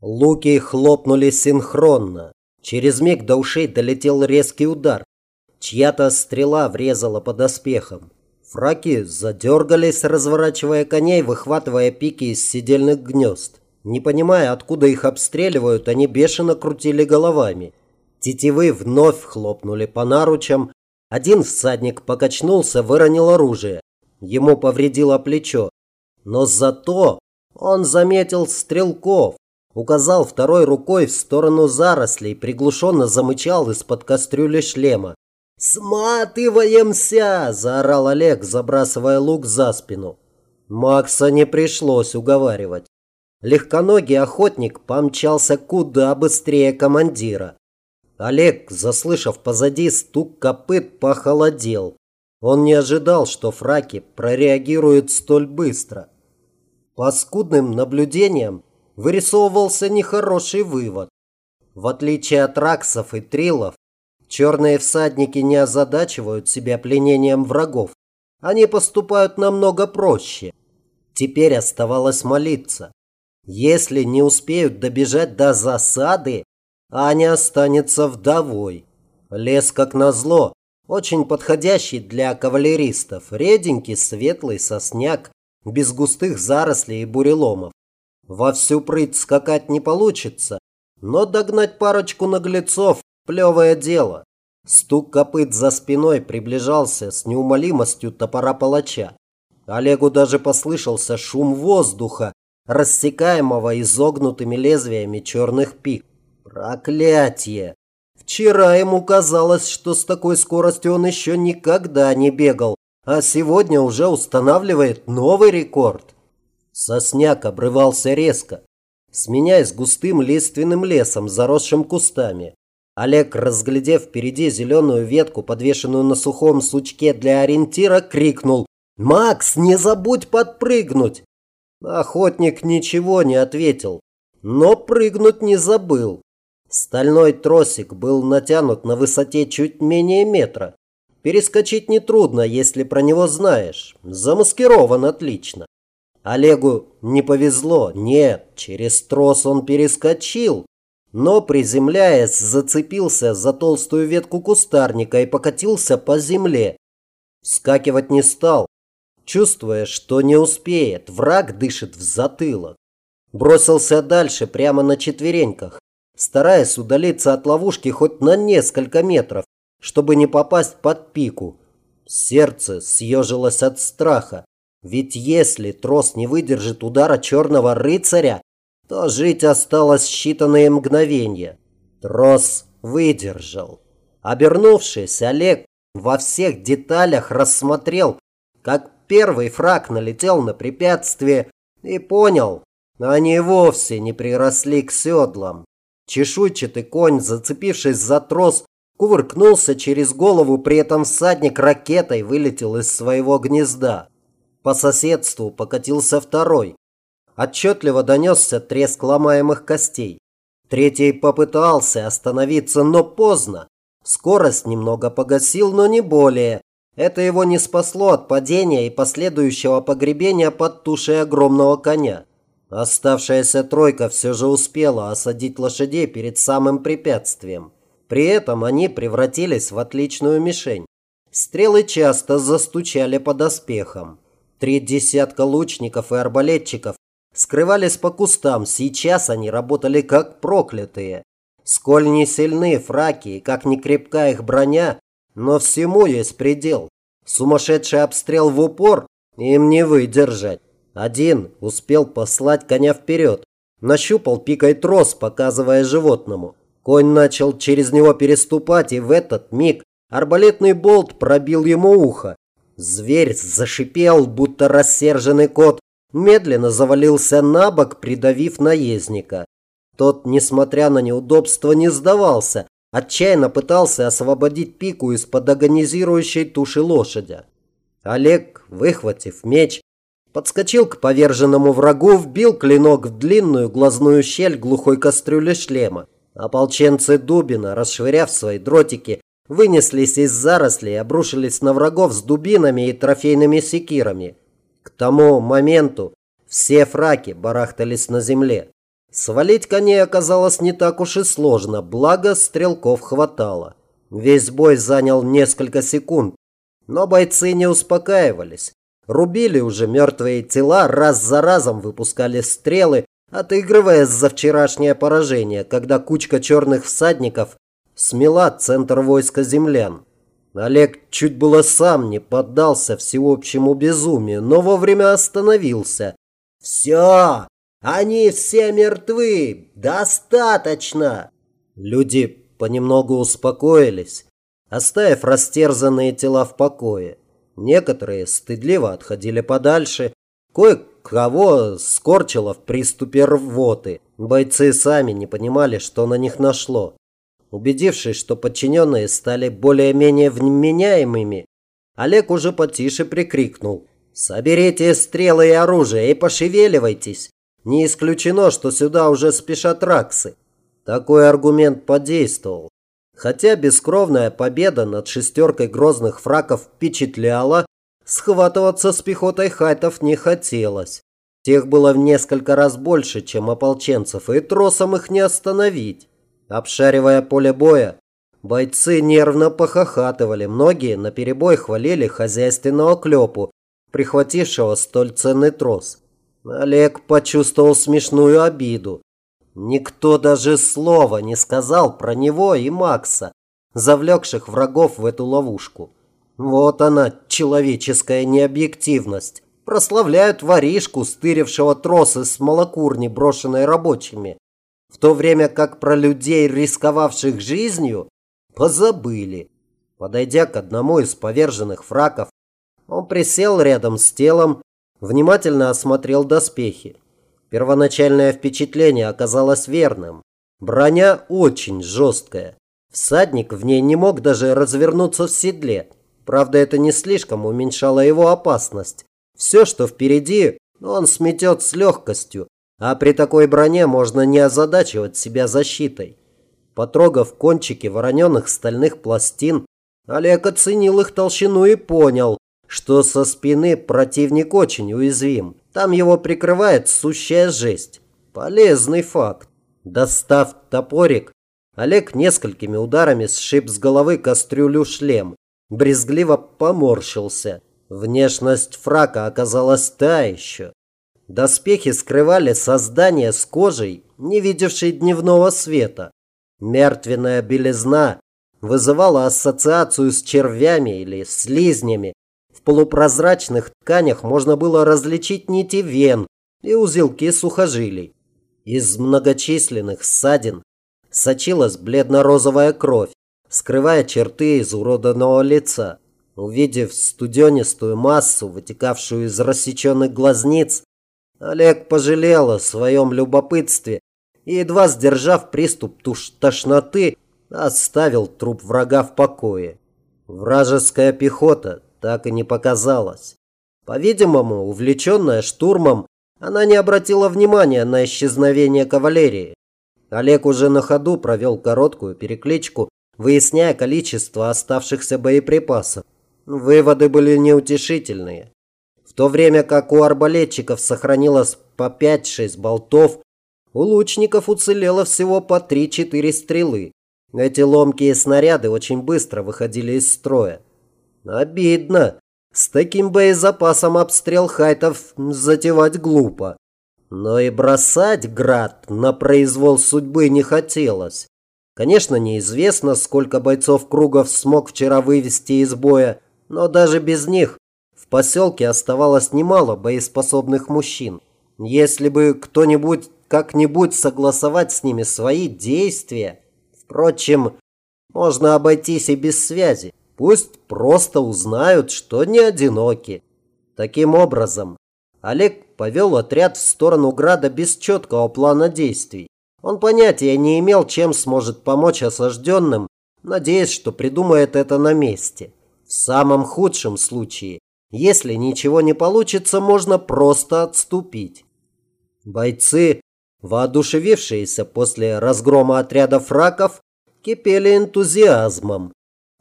Луки хлопнули синхронно. Через миг до ушей долетел резкий удар. Чья-то стрела врезала под оспехом. Фраки задергались, разворачивая коней, выхватывая пики из сидельных гнезд. Не понимая, откуда их обстреливают, они бешено крутили головами. Тетивы вновь хлопнули по наручам. Один всадник покачнулся, выронил оружие. Ему повредило плечо. Но зато он заметил стрелков. Указал второй рукой в сторону зарослей, приглушенно замычал из-под кастрюли шлема. «Сматываемся!» – заорал Олег, забрасывая лук за спину. Макса не пришлось уговаривать. Легконогий охотник помчался куда быстрее командира. Олег, заслышав позади стук копыт, похолодел. Он не ожидал, что фраки прореагируют столь быстро. По скудным наблюдениям вырисовывался нехороший вывод. В отличие от раксов и трилов, черные всадники не озадачивают себя пленением врагов. Они поступают намного проще. Теперь оставалось молиться. Если не успеют добежать до засады, Аня останется вдовой. Лес, как назло, очень подходящий для кавалеристов. Реденький светлый сосняк, без густых зарослей и буреломов. Во всю прыть скакать не получится, но догнать парочку наглецов – плевое дело. Стук копыт за спиной приближался с неумолимостью топора палача. Олегу даже послышался шум воздуха, рассекаемого изогнутыми лезвиями черных пик. Проклятие! Вчера ему казалось, что с такой скоростью он еще никогда не бегал, а сегодня уже устанавливает новый рекорд. Сосняк обрывался резко, сменяясь густым лиственным лесом, заросшим кустами. Олег, разглядев впереди зеленую ветку, подвешенную на сухом сучке для ориентира, крикнул «Макс, не забудь подпрыгнуть!» Охотник ничего не ответил, но прыгнуть не забыл. Стальной тросик был натянут на высоте чуть менее метра. Перескочить нетрудно, если про него знаешь. Замаскирован отлично. Олегу не повезло. Нет, через трос он перескочил. Но, приземляясь, зацепился за толстую ветку кустарника и покатился по земле. Скакивать не стал, чувствуя, что не успеет. Враг дышит в затылок. Бросился дальше, прямо на четвереньках, стараясь удалиться от ловушки хоть на несколько метров чтобы не попасть под пику. Сердце съежилось от страха. Ведь если трос не выдержит удара черного рыцаря, то жить осталось считанные мгновения. Трос выдержал. Обернувшись, Олег во всех деталях рассмотрел, как первый фраг налетел на препятствие и понял, они вовсе не приросли к седлам. Чешуйчатый конь, зацепившись за трос, кувыркнулся через голову, при этом всадник ракетой вылетел из своего гнезда. По соседству покатился второй. Отчетливо донесся треск ломаемых костей. Третий попытался остановиться, но поздно. Скорость немного погасил, но не более. Это его не спасло от падения и последующего погребения под тушей огромного коня. Оставшаяся тройка все же успела осадить лошадей перед самым препятствием. При этом они превратились в отличную мишень. Стрелы часто застучали по доспехам. Три десятка лучников и арбалетчиков скрывались по кустам. Сейчас они работали как проклятые. Сколь не сильны фраки как не крепка их броня, но всему есть предел. Сумасшедший обстрел в упор им не выдержать. Один успел послать коня вперед. Нащупал пикой трос, показывая животному. Конь начал через него переступать, и в этот миг арбалетный болт пробил ему ухо. Зверь зашипел, будто рассерженный кот, медленно завалился на бок, придавив наездника. Тот, несмотря на неудобство, не сдавался, отчаянно пытался освободить пику из-под агонизирующей туши лошади. Олег, выхватив меч, подскочил к поверженному врагу, вбил клинок в длинную глазную щель глухой кастрюли шлема. Ополченцы Дубина, расшвыряв свои дротики, вынеслись из зарослей обрушились на врагов с дубинами и трофейными секирами. К тому моменту все фраки барахтались на земле. Свалить коней оказалось не так уж и сложно, благо стрелков хватало. Весь бой занял несколько секунд, но бойцы не успокаивались. Рубили уже мертвые тела, раз за разом выпускали стрелы, отыгрывая за вчерашнее поражение, когда кучка черных всадников смела центр войска землян. Олег чуть было сам не поддался всеобщему безумию, но вовремя остановился. «Все! Они все мертвы! Достаточно!» Люди понемногу успокоились, оставив растерзанные тела в покое. Некоторые стыдливо отходили подальше, кое-кого скорчило в приступе рвоты. Бойцы сами не понимали, что на них нашло. Убедившись, что подчиненные стали более-менее вменяемыми, Олег уже потише прикрикнул. «Соберите стрелы и оружие и пошевеливайтесь. Не исключено, что сюда уже спешат раксы». Такой аргумент подействовал. Хотя бескровная победа над шестеркой грозных фраков впечатляла, схватываться с пехотой хайтов не хотелось. Тех было в несколько раз больше, чем ополченцев, и тросом их не остановить. Обшаривая поле боя, бойцы нервно похохатывали. Многие наперебой хвалили хозяйственного клепу, прихватившего столь ценный трос. Олег почувствовал смешную обиду. Никто даже слова не сказал про него и Макса, завлекших врагов в эту ловушку. Вот она, человеческая необъективность. Прославляют воришку, стырившего тросы с малокурни, брошенной рабочими в то время как про людей, рисковавших жизнью, позабыли. Подойдя к одному из поверженных фраков, он присел рядом с телом, внимательно осмотрел доспехи. Первоначальное впечатление оказалось верным. Броня очень жесткая. Всадник в ней не мог даже развернуться в седле. Правда, это не слишком уменьшало его опасность. Все, что впереди, он сметет с легкостью, а при такой броне можно не озадачивать себя защитой. Потрогав кончики вороненных стальных пластин, Олег оценил их толщину и понял, что со спины противник очень уязвим. Там его прикрывает сущая жесть. Полезный факт. Достав топорик, Олег несколькими ударами сшиб с головы кастрюлю шлем. Брезгливо поморщился. Внешность фрака оказалась та еще. Доспехи скрывали создание с кожей, не видевшей дневного света. Мертвенная белизна вызывала ассоциацию с червями или слизнями. В полупрозрачных тканях можно было различить нити вен и узелки сухожилий. Из многочисленных ссадин сочилась бледно-розовая кровь, скрывая черты изуроданного лица. Увидев студенистую массу, вытекавшую из рассеченных глазниц, Олег пожалел о своем любопытстве и, едва сдержав приступ тошноты, оставил труп врага в покое. Вражеская пехота так и не показалась. По-видимому, увлеченная штурмом, она не обратила внимания на исчезновение кавалерии. Олег уже на ходу провел короткую перекличку, выясняя количество оставшихся боеприпасов. Выводы были неутешительные. В то время как у арбалетчиков сохранилось по 5-6 болтов, у лучников уцелело всего по 3-4 стрелы. Эти ломкие снаряды очень быстро выходили из строя. Обидно. С таким боезапасом обстрел хайтов затевать глупо. Но и бросать град на произвол судьбы не хотелось. Конечно, неизвестно, сколько бойцов кругов смог вчера вывести из боя, но даже без них поселке оставалось немало боеспособных мужчин. Если бы кто-нибудь как-нибудь согласовать с ними свои действия... Впрочем, можно обойтись и без связи. Пусть просто узнают, что не одиноки. Таким образом, Олег повел отряд в сторону Града без четкого плана действий. Он понятия не имел, чем сможет помочь осажденным, надеясь, что придумает это на месте. В самом худшем случае если ничего не получится, можно просто отступить. Бойцы, воодушевившиеся после разгрома отряда фраков, кипели энтузиазмом.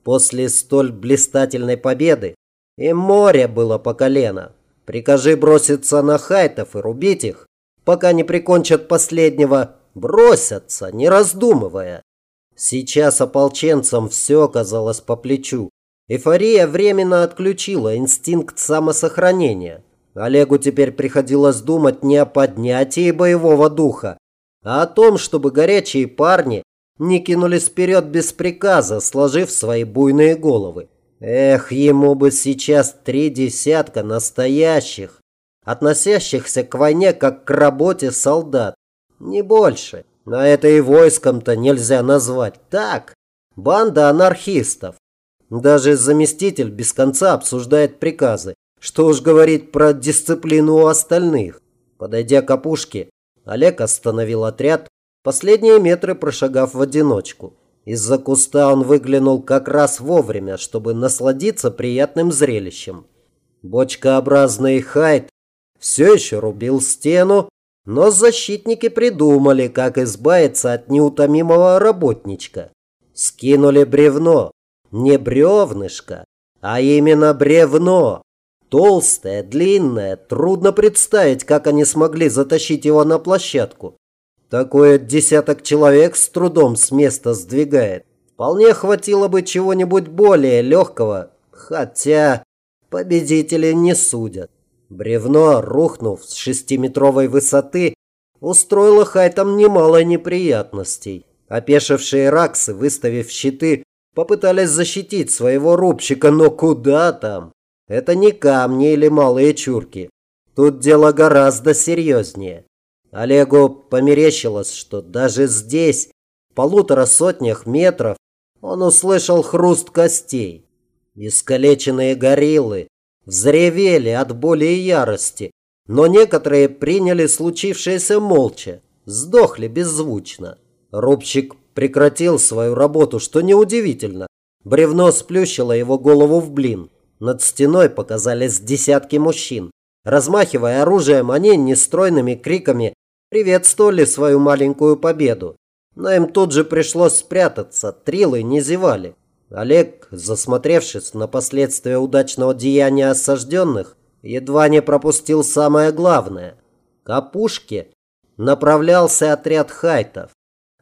После столь блистательной победы им море было по колено. Прикажи броситься на хайтов и рубить их, пока не прикончат последнего, бросятся, не раздумывая. Сейчас ополченцам все казалось по плечу. Эйфория временно отключила инстинкт самосохранения. Олегу теперь приходилось думать не о поднятии боевого духа, а о том, чтобы горячие парни не кинулись вперед без приказа, сложив свои буйные головы. Эх, ему бы сейчас три десятка настоящих, относящихся к войне как к работе солдат. Не больше. А это и войском-то нельзя назвать. Так, банда анархистов. Даже заместитель без конца обсуждает приказы. Что уж говорить про дисциплину у остальных. Подойдя к опушке, Олег остановил отряд, последние метры прошагав в одиночку. Из-за куста он выглянул как раз вовремя, чтобы насладиться приятным зрелищем. Бочкообразный хайт все еще рубил стену, но защитники придумали, как избавиться от неутомимого работничка. Скинули бревно, не бревнышко, а именно бревно. Толстое, длинное, трудно представить, как они смогли затащить его на площадку. Такое десяток человек с трудом с места сдвигает. Вполне хватило бы чего-нибудь более легкого, хотя победители не судят. Бревно, рухнув с шестиметровой высоты, устроило хайтам немало неприятностей. Опешившие раксы, выставив щиты, попытались защитить своего рубщика, но куда там? Это не камни или малые чурки. Тут дело гораздо серьезнее. Олегу померещилось, что даже здесь, в полутора сотнях метров, он услышал хруст костей. Искалеченные гориллы взревели от боли и ярости, но некоторые приняли случившееся молча, сдохли беззвучно. Рубщик прекратил свою работу, что неудивительно. Бревно сплющило его голову в блин. Над стеной показались десятки мужчин. Размахивая оружием, они нестройными криками приветствовали свою маленькую победу. Но им тут же пришлось спрятаться, трилы не зевали. Олег, засмотревшись на последствия удачного деяния осажденных, едва не пропустил самое главное. К опушке направлялся отряд хайтов.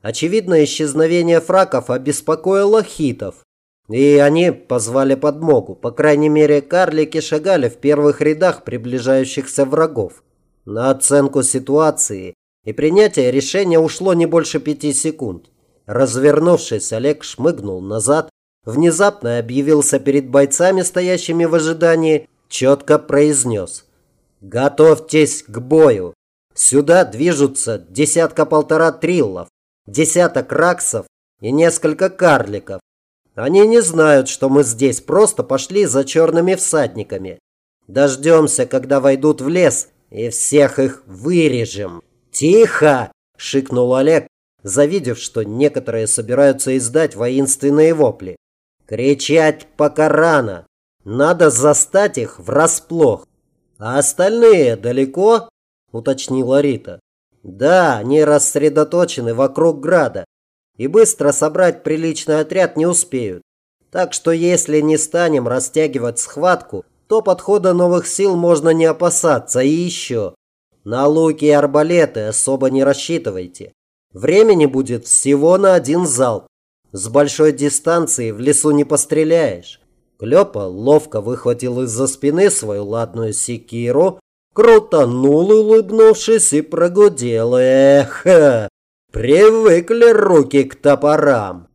Очевидно, исчезновение фраков обеспокоило хитов, и они позвали подмогу. По крайней мере, карлики шагали в первых рядах приближающихся врагов. На оценку ситуации и принятие решения ушло не больше пяти секунд. Развернувшись, Олег шмыгнул назад, внезапно объявился перед бойцами, стоящими в ожидании, четко произнес. «Готовьтесь к бою! Сюда движутся десятка-полтора триллов, десяток раксов и несколько карликов. Они не знают, что мы здесь, просто пошли за черными всадниками. Дождемся, когда войдут в лес, и всех их вырежем. Тихо! шикнул Олег, завидев, что некоторые собираются издать воинственные вопли. Кричать пока рано. Надо застать их врасплох. А остальные далеко? уточнила Рита. Да, они рассредоточены вокруг града и быстро собрать приличный отряд не успеют. Так что если не станем растягивать схватку, то подхода новых сил можно не опасаться. И еще. На луки и арбалеты особо не рассчитывайте. Времени будет всего на один залп. С большой дистанции в лесу не постреляешь. Клёпа ловко выхватил из-за спины свою ладную секиру, крутанул, улыбнувшись, и прогудел. Эх, Привыкли руки к топорам.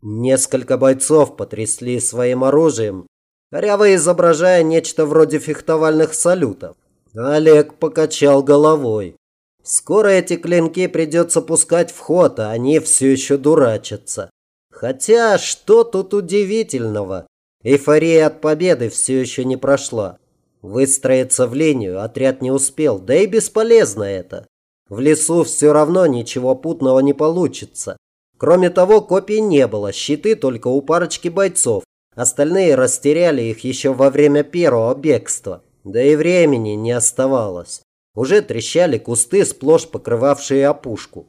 Несколько бойцов потрясли своим оружием, коряво изображая нечто вроде фехтовальных салютов. Олег покачал головой. Скоро эти клинки придется пускать в ход, а они все еще дурачатся. Хотя, что тут удивительного? Эйфория от победы все еще не прошла. Выстроиться в линию отряд не успел, да и бесполезно это. В лесу все равно ничего путного не получится. Кроме того, копий не было, щиты только у парочки бойцов. Остальные растеряли их еще во время первого бегства. Да и времени не оставалось. Уже трещали кусты, сплошь покрывавшие опушку.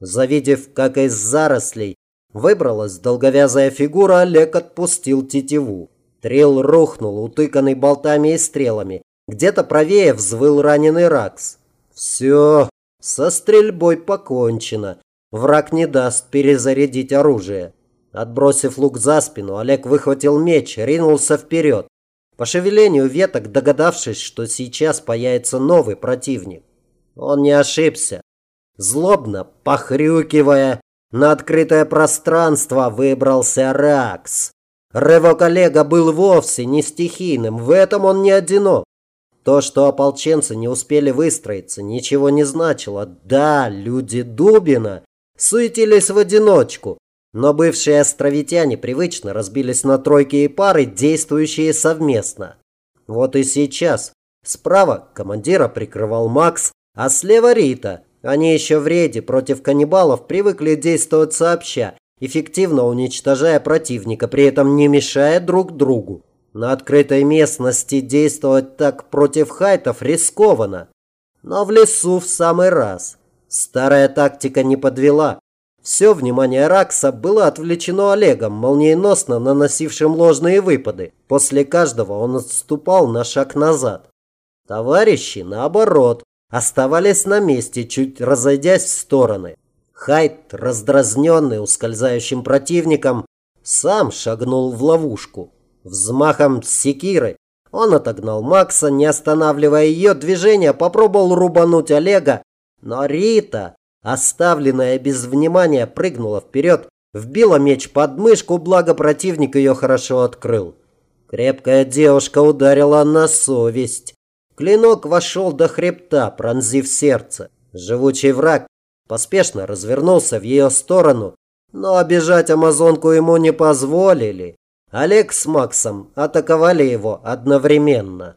Завидев, как из зарослей выбралась долговязая фигура, Олег отпустил тетиву. Трел рухнул, утыканный болтами и стрелами. Где-то правее взвыл раненый Ракс. «Все, Со стрельбой покончено. Враг не даст перезарядить оружие. Отбросив лук за спину, Олег выхватил меч, ринулся вперед. По шевелению веток, догадавшись, что сейчас появится новый противник. Он не ошибся. Злобно, похрюкивая, на открытое пространство выбрался Ракс. Рывок Олега был вовсе не стихийным, в этом он не одинок. То, что ополченцы не успели выстроиться, ничего не значило. Да, люди Дубина суетились в одиночку, но бывшие островитяне привычно разбились на тройки и пары, действующие совместно. Вот и сейчас. Справа командира прикрывал Макс, а слева Рита. Они еще в рейде против каннибалов привыкли действовать сообща, эффективно уничтожая противника, при этом не мешая друг другу. На открытой местности действовать так против хайтов рискованно. Но в лесу в самый раз. Старая тактика не подвела. Все внимание Ракса было отвлечено Олегом, молниеносно наносившим ложные выпады. После каждого он отступал на шаг назад. Товарищи, наоборот, оставались на месте, чуть разойдясь в стороны. Хайт, раздразненный ускользающим противником, сам шагнул в ловушку. Взмахом секиры он отогнал Макса, не останавливая ее движения, попробовал рубануть Олега, но Рита Оставленная без внимания прыгнула вперед, вбила меч под мышку, благо противник ее хорошо открыл. Крепкая девушка ударила на совесть. Клинок вошел до хребта, пронзив сердце. Живучий враг поспешно развернулся в ее сторону, но обижать амазонку ему не позволили. Олег с Максом атаковали его одновременно.